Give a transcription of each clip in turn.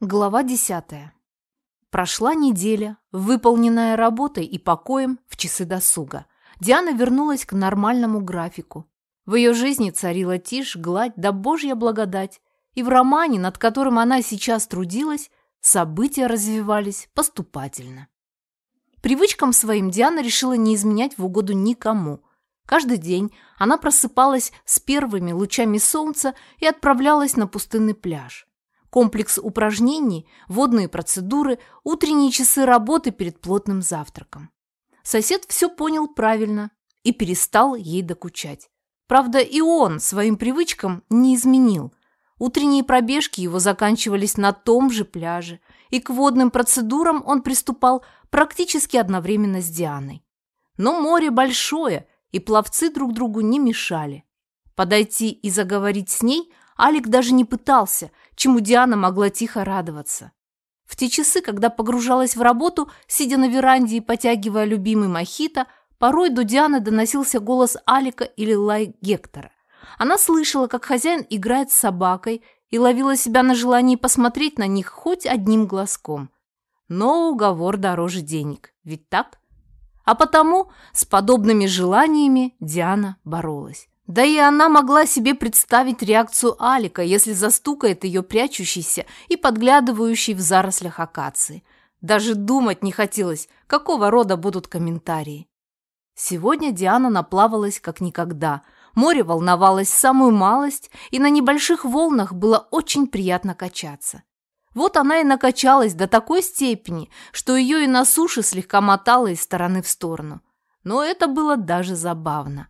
Глава десятая. Прошла неделя, выполненная работой и покоем в часы досуга. Диана вернулась к нормальному графику. В ее жизни царила тишь, гладь да божья благодать. И в романе, над которым она сейчас трудилась, события развивались поступательно. Привычкам своим Диана решила не изменять в угоду никому. Каждый день она просыпалась с первыми лучами солнца и отправлялась на пустынный пляж комплекс упражнений, водные процедуры, утренние часы работы перед плотным завтраком. Сосед все понял правильно и перестал ей докучать. Правда, и он своим привычкам не изменил. Утренние пробежки его заканчивались на том же пляже, и к водным процедурам он приступал практически одновременно с Дианой. Но море большое, и пловцы друг другу не мешали. Подойти и заговорить с ней Алик даже не пытался, чему Диана могла тихо радоваться. В те часы, когда погружалась в работу, сидя на веранде и потягивая любимый мохито, порой до Дианы доносился голос Алика или лай Гектора. Она слышала, как хозяин играет с собакой и ловила себя на желании посмотреть на них хоть одним глазком. Но уговор дороже денег, ведь так? А потому с подобными желаниями Диана боролась. Да и она могла себе представить реакцию Алика, если застукает ее прячущийся и подглядывающий в зарослях акации. Даже думать не хотелось, какого рода будут комментарии. Сегодня Диана наплавалась как никогда. Море волновалось самую малость, и на небольших волнах было очень приятно качаться. Вот она и накачалась до такой степени, что ее и на суше слегка мотало из стороны в сторону. Но это было даже забавно.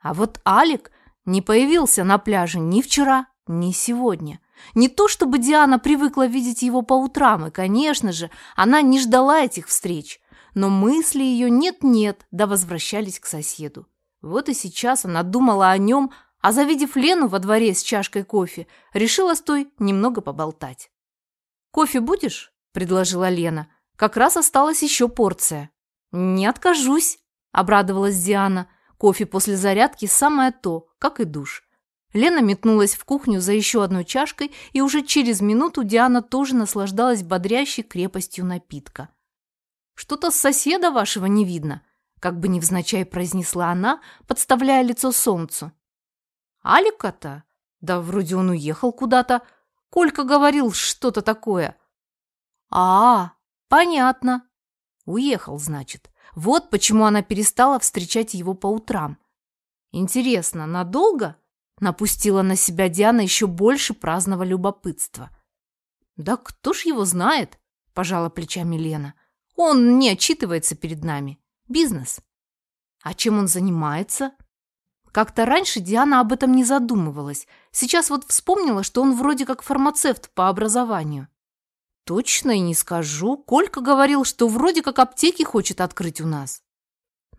А вот Алик не появился на пляже ни вчера, ни сегодня. Не то чтобы Диана привыкла видеть его по утрам, и, конечно же, она не ждала этих встреч, но мысли ее нет-нет, да возвращались к соседу. Вот и сейчас она думала о нем, а завидев Лену во дворе с чашкой кофе, решила с той немного поболтать. «Кофе будешь?» – предложила Лена. «Как раз осталась еще порция». «Не откажусь», – обрадовалась Диана – Кофе после зарядки самое то, как и душ. Лена метнулась в кухню за еще одной чашкой, и уже через минуту Диана тоже наслаждалась бодрящей крепостью напитка. «Что-то с соседа вашего не видно», как бы невзначай произнесла она, подставляя лицо солнцу. «Алика-то? Да вроде он уехал куда-то. Колька говорил что-то такое». «А, понятно. Уехал, значит. Вот почему она перестала встречать его по утрам. Интересно, надолго? Напустила на себя Диана еще больше праздного любопытства. Да кто ж его знает? Пожала плечами Лена. Он не отчитывается перед нами. Бизнес. А чем он занимается? Как-то раньше Диана об этом не задумывалась. Сейчас вот вспомнила, что он вроде как фармацевт по образованию. Точно и не скажу. Колька говорил, что вроде как аптеки хочет открыть у нас.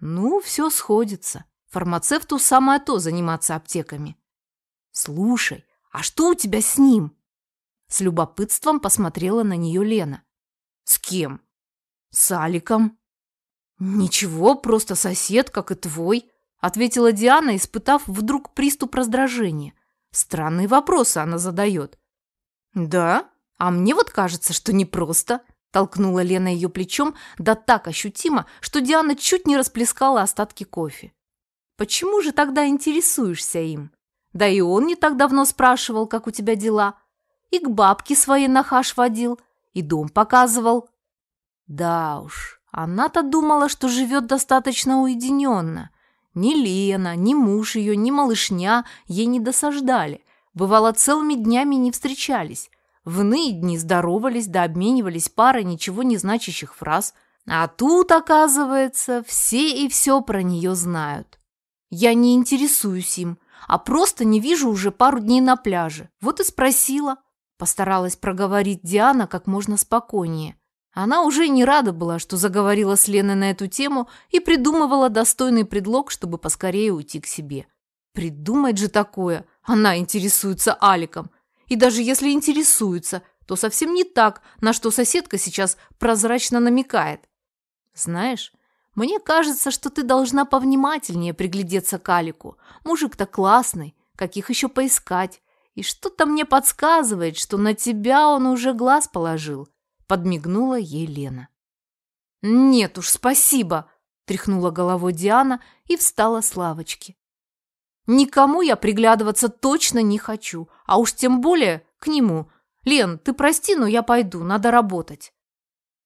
Ну, все сходится. Фармацевту самое то заниматься аптеками. Слушай, а что у тебя с ним? С любопытством посмотрела на нее Лена. С кем? С Аликом. Ничего, просто сосед, как и твой, ответила Диана, испытав вдруг приступ раздражения. Странные вопросы она задает. Да? «А мне вот кажется, что непросто», – толкнула Лена ее плечом, да так ощутимо, что Диана чуть не расплескала остатки кофе. «Почему же тогда интересуешься им? Да и он не так давно спрашивал, как у тебя дела. И к бабке своей на хаш водил, и дом показывал». Да уж, она-то думала, что живет достаточно уединенно. Ни Лена, ни муж ее, ни малышня ей не досаждали. Бывало, целыми днями не встречались. В иные дни здоровались да обменивались парой ничего не значащих фраз. А тут, оказывается, все и все про нее знают. Я не интересуюсь им, а просто не вижу уже пару дней на пляже. Вот и спросила. Постаралась проговорить Диана как можно спокойнее. Она уже не рада была, что заговорила с Леной на эту тему и придумывала достойный предлог, чтобы поскорее уйти к себе. Придумать же такое! Она интересуется Аликом. И даже если интересуется, то совсем не так, на что соседка сейчас прозрачно намекает. Знаешь, мне кажется, что ты должна повнимательнее приглядеться к Алику. Мужик-то классный, каких еще поискать. И что-то мне подсказывает, что на тебя он уже глаз положил, подмигнула ей Лена. Нет уж, спасибо, тряхнула головой Диана и встала с лавочки. Никому я приглядываться точно не хочу, а уж тем более к нему. Лен, ты прости, но я пойду, надо работать.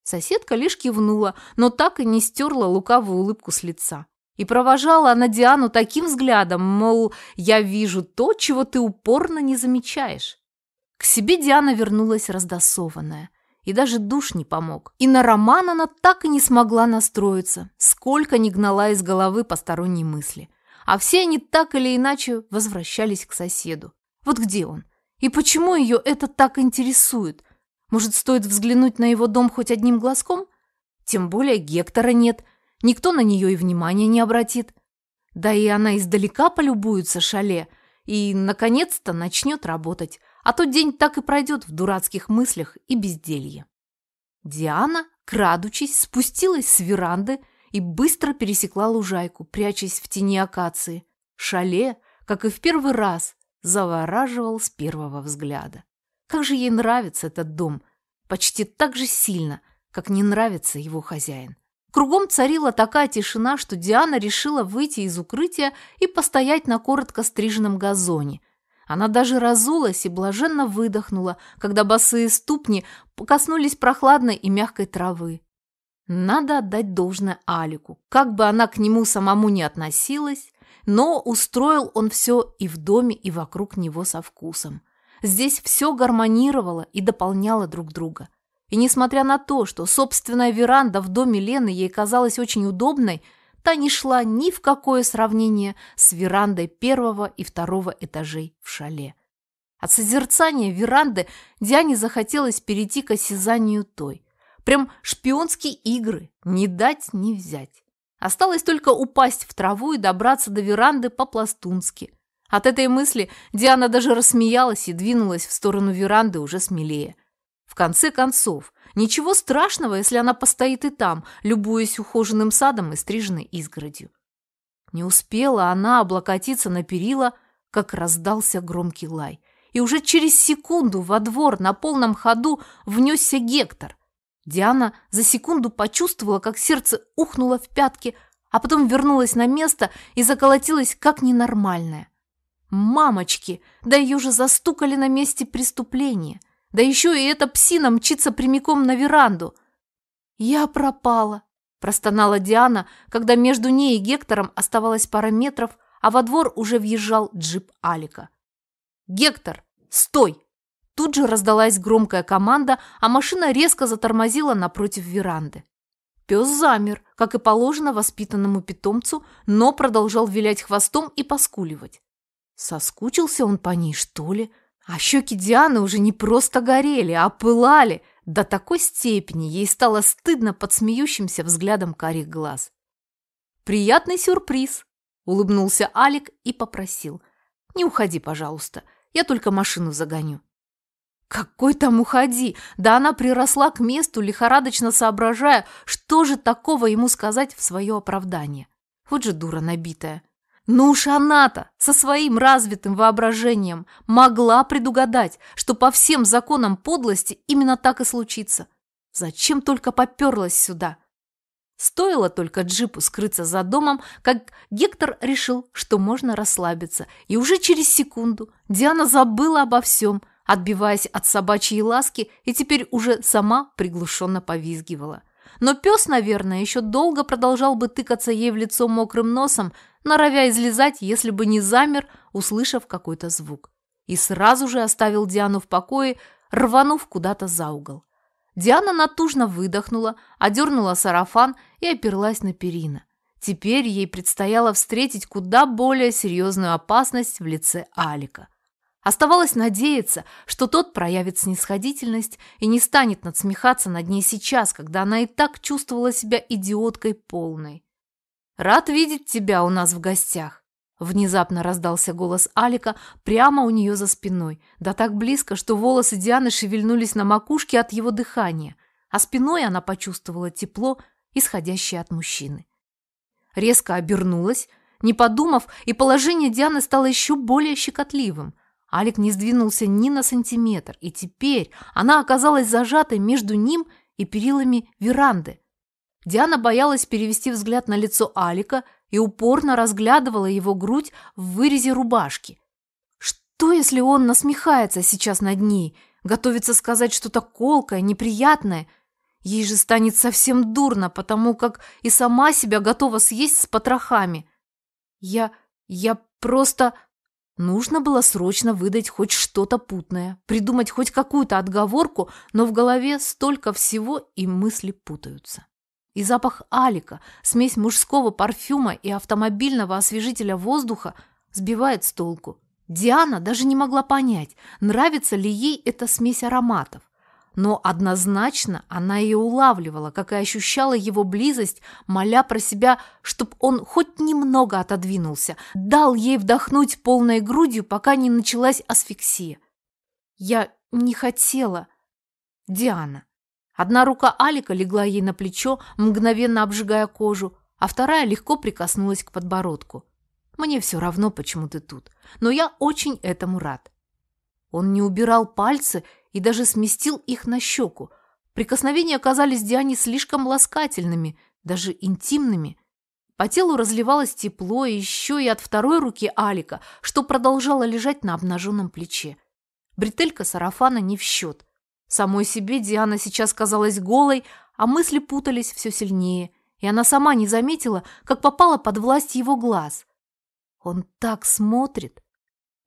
Соседка лишь кивнула, но так и не стерла лукавую улыбку с лица. И провожала она Диану таким взглядом, мол, я вижу то, чего ты упорно не замечаешь. К себе Диана вернулась раздосованная. И даже душ не помог. И на роман она так и не смогла настроиться, сколько не гнала из головы посторонние мысли. А все они так или иначе возвращались к соседу. Вот где он? И почему ее это так интересует? Может, стоит взглянуть на его дом хоть одним глазком? Тем более Гектора нет, никто на нее и внимания не обратит. Да и она издалека полюбуется шале и, наконец-то, начнет работать, а тот день так и пройдет в дурацких мыслях и безделье. Диана, крадучись, спустилась с веранды и быстро пересекла лужайку, прячась в тени акации. Шале, как и в первый раз, завораживал с первого взгляда. Как же ей нравится этот дом, почти так же сильно, как не нравится его хозяин. Кругом царила такая тишина, что Диана решила выйти из укрытия и постоять на коротко стриженном газоне. Она даже разулась и блаженно выдохнула, когда босые ступни коснулись прохладной и мягкой травы. Надо отдать должное Алику. Как бы она к нему самому не относилась, но устроил он все и в доме, и вокруг него со вкусом. Здесь все гармонировало и дополняло друг друга. И несмотря на то, что собственная веранда в доме Лены ей казалась очень удобной, та не шла ни в какое сравнение с верандой первого и второго этажей в шале. От созерцания веранды Диане захотелось перейти к осязанию той. Прям шпионские игры, не дать, не взять. Осталось только упасть в траву и добраться до веранды по-пластунски. От этой мысли Диана даже рассмеялась и двинулась в сторону веранды уже смелее. В конце концов, ничего страшного, если она постоит и там, любуясь ухоженным садом и стриженной изгородью. Не успела она облокотиться на перила, как раздался громкий лай. И уже через секунду во двор на полном ходу внесся Гектор. Диана за секунду почувствовала, как сердце ухнуло в пятки, а потом вернулось на место и заколотилось, как ненормальное. Мамочки, да ее же застукали на месте преступления – да еще и эта псина мчится прямиком на веранду. «Я пропала», – простонала Диана, когда между ней и Гектором оставалось пара метров, а во двор уже въезжал джип Алика. «Гектор, стой!» Тут же раздалась громкая команда, а машина резко затормозила напротив веранды. Пес замер, как и положено воспитанному питомцу, но продолжал вилять хвостом и поскуливать. Соскучился он по ней, что ли? А щеки Дианы уже не просто горели, а пылали. До такой степени ей стало стыдно под смеющимся взглядом карих глаз. «Приятный сюрприз!» – улыбнулся Алик и попросил. «Не уходи, пожалуйста, я только машину загоню». Какой там уходи? Да она приросла к месту, лихорадочно соображая, что же такого ему сказать в свое оправдание. Вот же дура набитая. Ну уж она-то со своим развитым воображением могла предугадать, что по всем законам подлости именно так и случится. Зачем только поперлась сюда? Стоило только джипу скрыться за домом, как Гектор решил, что можно расслабиться, и уже через секунду Диана забыла обо всем, отбиваясь от собачьей ласки, и теперь уже сама приглушенно повизгивала. Но пес, наверное, еще долго продолжал бы тыкаться ей в лицо мокрым носом, норовя излезать, если бы не замер, услышав какой-то звук. И сразу же оставил Диану в покое, рванув куда-то за угол. Диана натужно выдохнула, одернула сарафан и оперлась на перина. Теперь ей предстояло встретить куда более серьезную опасность в лице Алика. Оставалось надеяться, что тот проявит снисходительность и не станет надсмехаться над ней сейчас, когда она и так чувствовала себя идиоткой полной. «Рад видеть тебя у нас в гостях!» Внезапно раздался голос Алика прямо у нее за спиной, да так близко, что волосы Дианы шевельнулись на макушке от его дыхания, а спиной она почувствовала тепло, исходящее от мужчины. Резко обернулась, не подумав, и положение Дианы стало еще более щекотливым. Алик не сдвинулся ни на сантиметр, и теперь она оказалась зажатой между ним и перилами веранды. Диана боялась перевести взгляд на лицо Алика и упорно разглядывала его грудь в вырезе рубашки. Что, если он насмехается сейчас над ней, готовится сказать что-то колкое, неприятное? Ей же станет совсем дурно, потому как и сама себя готова съесть с потрохами. Я... я просто... Нужно было срочно выдать хоть что-то путное, придумать хоть какую-то отговорку, но в голове столько всего и мысли путаются. И запах алика, смесь мужского парфюма и автомобильного освежителя воздуха сбивает с толку. Диана даже не могла понять, нравится ли ей эта смесь ароматов. Но однозначно она ее улавливала, как и ощущала его близость, моля про себя, чтоб он хоть немного отодвинулся, дал ей вдохнуть полной грудью, пока не началась асфиксия. «Я не хотела...» «Диана». Одна рука Алика легла ей на плечо, мгновенно обжигая кожу, а вторая легко прикоснулась к подбородку. «Мне все равно, почему ты тут, но я очень этому рад». Он не убирал пальцы и даже сместил их на щеку. Прикосновения оказались Диане слишком ласкательными, даже интимными. По телу разливалось тепло еще и от второй руки Алика, что продолжало лежать на обнаженном плече. Бретелька сарафана не в счет. Самой себе Диана сейчас казалась голой, а мысли путались все сильнее, и она сама не заметила, как попала под власть его глаз. Он так смотрит.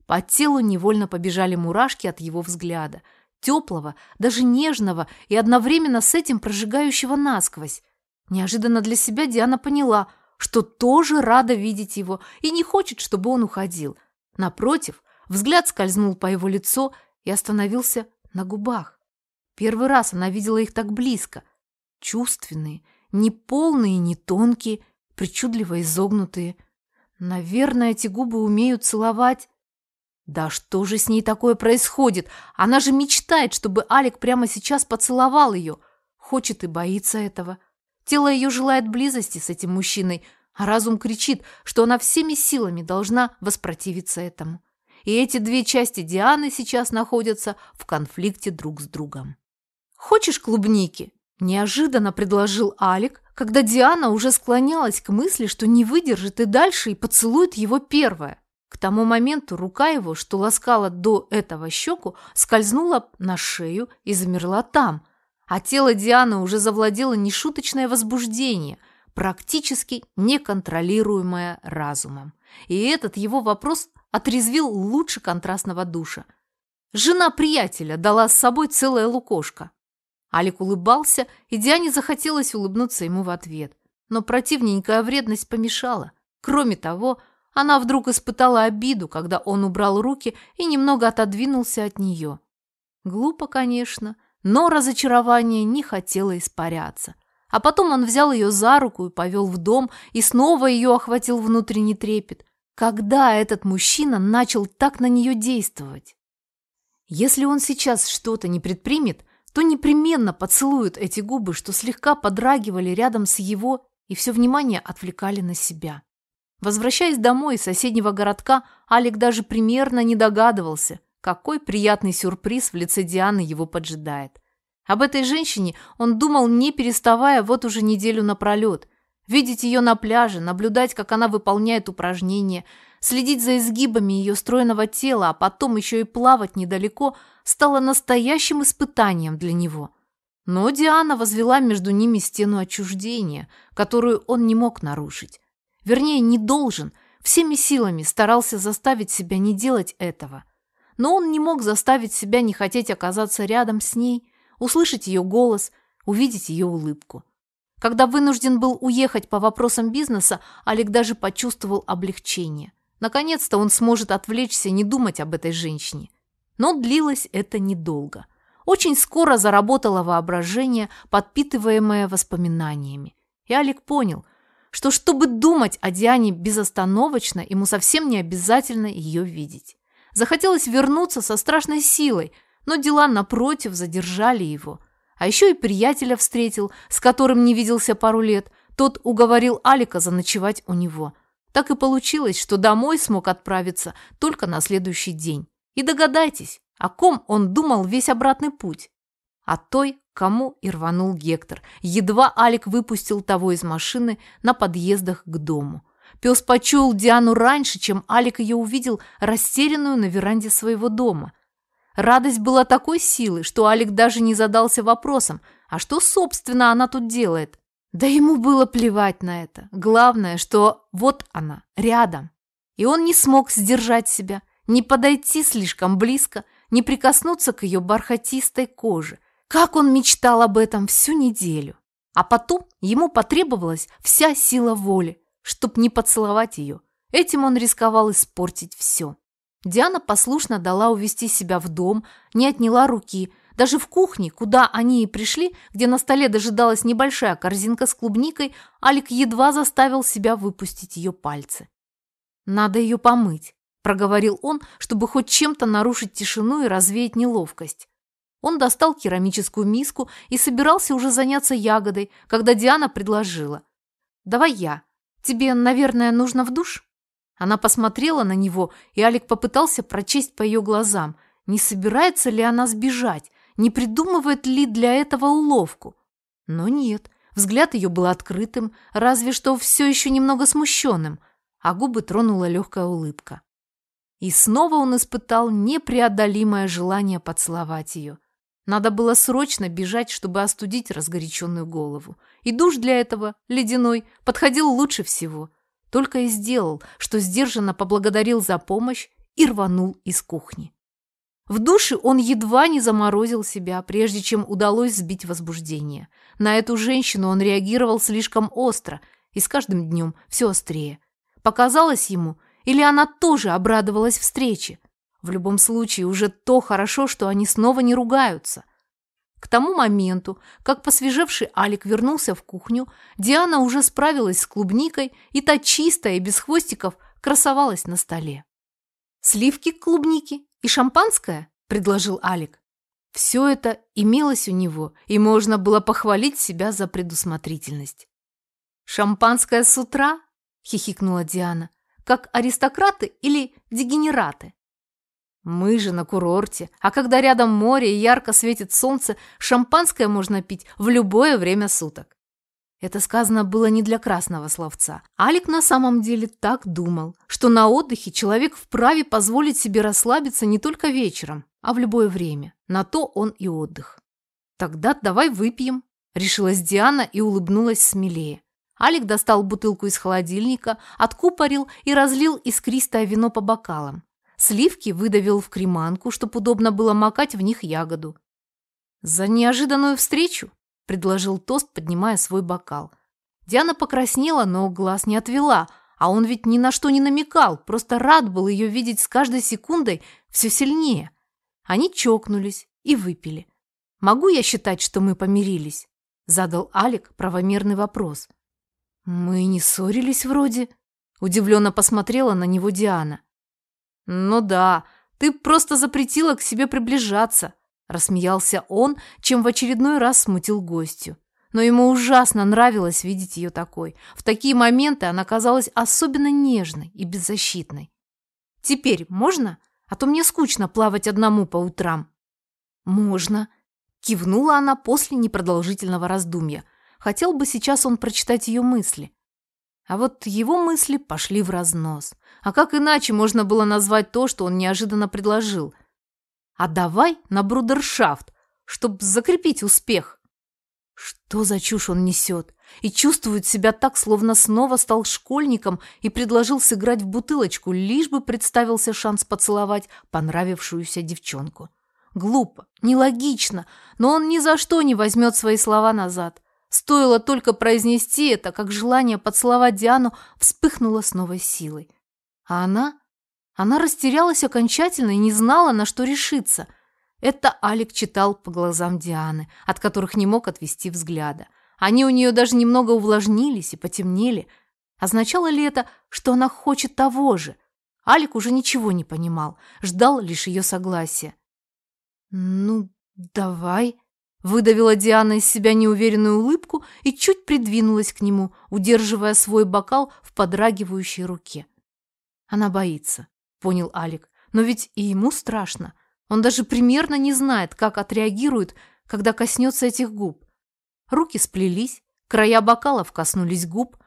По телу невольно побежали мурашки от его взгляда – теплого, даже нежного и одновременно с этим прожигающего насквозь. Неожиданно для себя Диана поняла, что тоже рада видеть его и не хочет, чтобы он уходил. Напротив, взгляд скользнул по его лицу и остановился на губах. Первый раз она видела их так близко. Чувственные, не полные, не тонкие, причудливо изогнутые. Наверное, эти губы умеют целовать да что же с ней такое происходит? Она же мечтает, чтобы Алик прямо сейчас поцеловал ее. Хочет и боится этого. Тело ее желает близости с этим мужчиной, а разум кричит, что она всеми силами должна воспротивиться этому. И эти две части Дианы сейчас находятся в конфликте друг с другом. «Хочешь клубники?» – неожиданно предложил Алик, когда Диана уже склонялась к мысли, что не выдержит и дальше и поцелует его первая. К тому моменту рука его, что ласкала до этого щеку, скользнула на шею и замерла там, а тело Дианы уже завладело нешуточное возбуждение, практически неконтролируемое разумом. И этот его вопрос отрезвил лучше контрастного душа. Жена приятеля дала с собой целое лукошко. Алик улыбался, и Диане захотелось улыбнуться ему в ответ. Но противненькая вредность помешала. Кроме того, она вдруг испытала обиду, когда он убрал руки и немного отодвинулся от нее. Глупо, конечно, но разочарование не хотело испаряться. А потом он взял ее за руку и повел в дом, и снова ее охватил внутренний трепет. Когда этот мужчина начал так на нее действовать? Если он сейчас что-то не предпримет, то непременно поцелует эти губы, что слегка подрагивали рядом с его и все внимание отвлекали на себя. Возвращаясь домой из соседнего городка, Алик даже примерно не догадывался, какой приятный сюрприз в лице Дианы его поджидает. Об этой женщине он думал, не переставая, вот уже неделю напролет. Видеть ее на пляже, наблюдать, как она выполняет упражнения, следить за изгибами ее стройного тела, а потом еще и плавать недалеко, стало настоящим испытанием для него. Но Диана возвела между ними стену отчуждения, которую он не мог нарушить. Вернее, не должен, всеми силами старался заставить себя не делать этого. Но он не мог заставить себя не хотеть оказаться рядом с ней, услышать ее голос, увидеть ее улыбку. Когда вынужден был уехать по вопросам бизнеса, Олег даже почувствовал облегчение. Наконец-то он сможет отвлечься и не думать об этой женщине. Но длилось это недолго. Очень скоро заработало воображение, подпитываемое воспоминаниями. И Олег понял, что чтобы думать о Диане безостановочно, ему совсем не обязательно ее видеть. Захотелось вернуться со страшной силой, но дела, напротив, задержали его. А еще и приятеля встретил, с которым не виделся пару лет. Тот уговорил Алика заночевать у него. Так и получилось, что домой смог отправиться только на следующий день. И догадайтесь, о ком он думал весь обратный путь. О той, кому и рванул Гектор. Едва Алик выпустил того из машины на подъездах к дому. Пес почуял Диану раньше, чем Алик ее увидел растерянную на веранде своего дома. Радость была такой силы, что Алик даже не задался вопросом, а что, собственно, она тут делает? Да ему было плевать на это. Главное, что вот она, рядом. И он не смог сдержать себя, не подойти слишком близко, не прикоснуться к ее бархатистой коже. Как он мечтал об этом всю неделю. А потом ему потребовалась вся сила воли, чтоб не поцеловать ее. Этим он рисковал испортить все. Диана послушно дала увести себя в дом, не отняла руки. Даже в кухне, куда они и пришли, где на столе дожидалась небольшая корзинка с клубникой, Алик едва заставил себя выпустить ее пальцы. «Надо ее помыть», – проговорил он, чтобы хоть чем-то нарушить тишину и развеять неловкость. Он достал керамическую миску и собирался уже заняться ягодой, когда Диана предложила. «Давай я. Тебе, наверное, нужно в душ?» Она посмотрела на него, и Алик попытался прочесть по ее глазам, не собирается ли она сбежать, не придумывает ли для этого уловку. Но нет, взгляд ее был открытым, разве что все еще немного смущенным – а губы тронула легкая улыбка. И снова он испытал непреодолимое желание поцеловать ее. Надо было срочно бежать, чтобы остудить разгоряченную голову. И душ для этого, ледяной, подходил лучше всего. Только и сделал, что сдержанно поблагодарил за помощь и рванул из кухни. В душе он едва не заморозил себя, прежде чем удалось сбить возбуждение. На эту женщину он реагировал слишком остро и с каждым днем все острее. Показалось ему, или она тоже обрадовалась встрече. В любом случае, уже то хорошо, что они снова не ругаются. К тому моменту, как посвежевший Алик вернулся в кухню, Диана уже справилась с клубникой, и та чистая и без хвостиков красовалась на столе. «Сливки к клубнике и шампанское?» – предложил Алик. Все это имелось у него, и можно было похвалить себя за предусмотрительность. «Шампанское с утра?» хихикнула Диана. Как аристократы или дегенераты? Мы же на курорте, а когда рядом море и ярко светит солнце, шампанское можно пить в любое время суток. Это сказано было не для красного словца. Алик на самом деле так думал, что на отдыхе человек вправе позволить себе расслабиться не только вечером, а в любое время. На то он и отдых. «Тогда давай выпьем», – решилась Диана и улыбнулась смелее. Алик достал бутылку из холодильника, откупорил и разлил искристое вино по бокалам. Сливки выдавил в креманку, чтобы удобно было макать в них ягоду. «За неожиданную встречу!» – предложил тост, поднимая свой бокал. Диана покраснела, но глаз не отвела, а он ведь ни на что не намекал, просто рад был ее видеть с каждой секундой все сильнее. Они чокнулись и выпили. «Могу я считать, что мы помирились?» – задал Алик правомерный вопрос. «Мы не ссорились вроде?» Удивленно посмотрела на него Диана. «Ну да, ты просто запретила к себе приближаться», рассмеялся он, чем в очередной раз смутил гостью. Но ему ужасно нравилось видеть ее такой. В такие моменты она казалась особенно нежной и беззащитной. «Теперь можно? А то мне скучно плавать одному по утрам». «Можно», – кивнула она после непродолжительного раздумья – Хотел бы сейчас он прочитать ее мысли. А вот его мысли пошли в разнос. А как иначе можно было назвать то, что он неожиданно предложил? А давай на брудершафт, чтобы закрепить успех. Что за чушь он несет? И чувствует себя так, словно снова стал школьником и предложил сыграть в бутылочку, лишь бы представился шанс поцеловать понравившуюся девчонку. Глупо, нелогично, но он ни за что не возьмет свои слова назад. Стоило только произнести это, как желание поцеловать Диану вспыхнуло с новой силой. А она? Она растерялась окончательно и не знала, на что решиться. Это Алик читал по глазам Дианы, от которых не мог отвести взгляда. Они у нее даже немного увлажнились и потемнели. Означало ли это, что она хочет того же? Алик уже ничего не понимал, ждал лишь ее согласия. «Ну, давай», Выдавила Диана из себя неуверенную улыбку и чуть придвинулась к нему, удерживая свой бокал в подрагивающей руке. Она боится, понял Алик, Но ведь и ему страшно. Он даже примерно не знает, как отреагирует, когда коснется этих губ. Руки сплелись, края бокалов коснулись губ.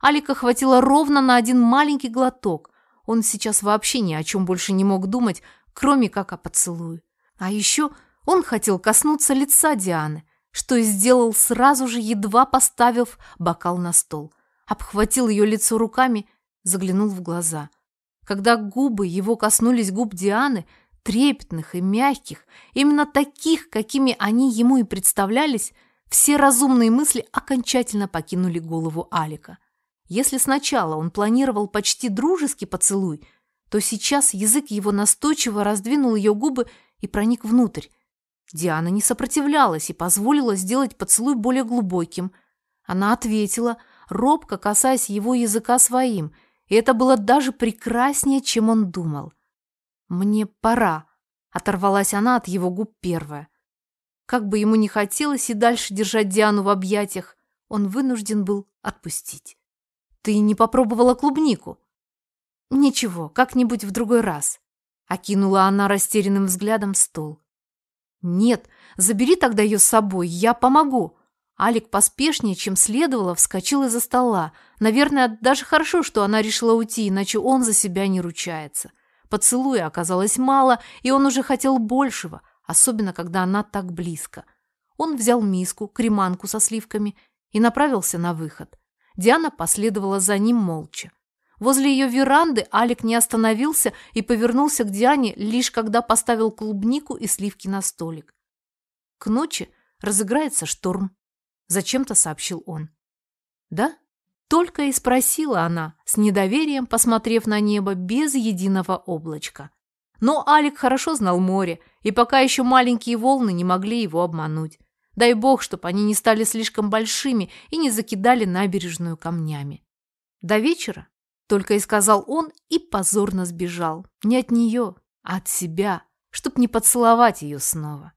Алика хватило ровно на один маленький глоток. Он сейчас вообще ни о чем больше не мог думать, кроме как о поцелуе. А еще он хотел коснуться лица Дианы, что и сделал сразу же, едва поставив бокал на стол. Обхватил ее лицо руками, заглянул в глаза. Когда губы его коснулись губ Дианы, трепетных и мягких, именно таких, какими они ему и представлялись, все разумные мысли окончательно покинули голову Алика. Если сначала он планировал почти дружеский поцелуй, то сейчас язык его настойчиво раздвинул ее губы и проник внутрь. Диана не сопротивлялась и позволила сделать поцелуй более глубоким. Она ответила, робко касаясь его языка своим, и это было даже прекраснее, чем он думал. «Мне пора», — оторвалась она от его губ первая. Как бы ему ни хотелось и дальше держать Диану в объятиях, он вынужден был отпустить. «Ты не попробовала клубнику?» «Ничего, как-нибудь в другой раз», — окинула она растерянным взглядом стол. «Нет, забери тогда ее с собой, я помогу». Алик поспешнее, чем следовало, вскочил из-за стола. Наверное, даже хорошо, что она решила уйти, иначе он за себя не ручается. Поцелуя оказалось мало, и он уже хотел большего, особенно когда она так близко. Он взял миску, креманку со сливками и направился на выход. Диана последовала за ним молча. Возле ее веранды Алик не остановился и повернулся к Диане, лишь когда поставил клубнику и сливки на столик. К ночи разыграется шторм, зачем-то сообщил он. Да? Только и спросила она, с недоверием посмотрев на небо без единого облачка. Но Алик хорошо знал море, и пока еще маленькие волны не могли его обмануть. Дай бог, чтобы они не стали слишком большими и не закидали набережную камнями. До вечера только и сказал он и позорно сбежал. Не от нее, а от себя, чтоб не поцеловать ее снова.